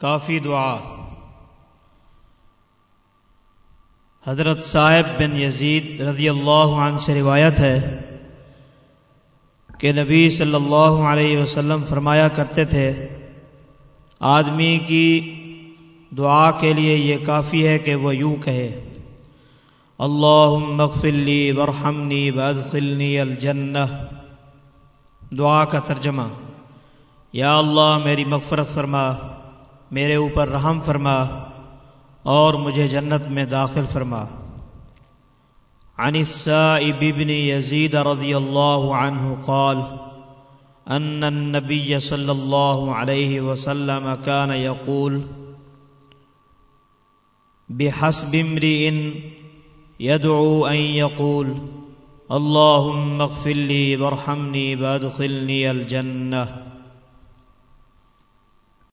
کافی دعا۔ حضرت صاحب بن یزید رضی اللہ عنہ سے روایت ہے کہ نبی صلی اللہ علیہ وسلم فرمایا کرتے تھے، آدمی کی دعا کے لیے یہ کافی ہے کہ وہ یوں کہے اللہ مغفلی ورحمنی بدخلنی الجنہ دعا کا ترجمہ، یا اللہ میری مغفرت فرما میرے اوپر رحم فرما اور مجھے جنت میں داخل فرما۔ عن السائب بن يزيد رضي الله عنه قال أن النبي صلى الله عليه وسلم كان يقول بحسب امرئ يدعو أن يقول اللهم اغفر لي وارحمني وادخلني الجنة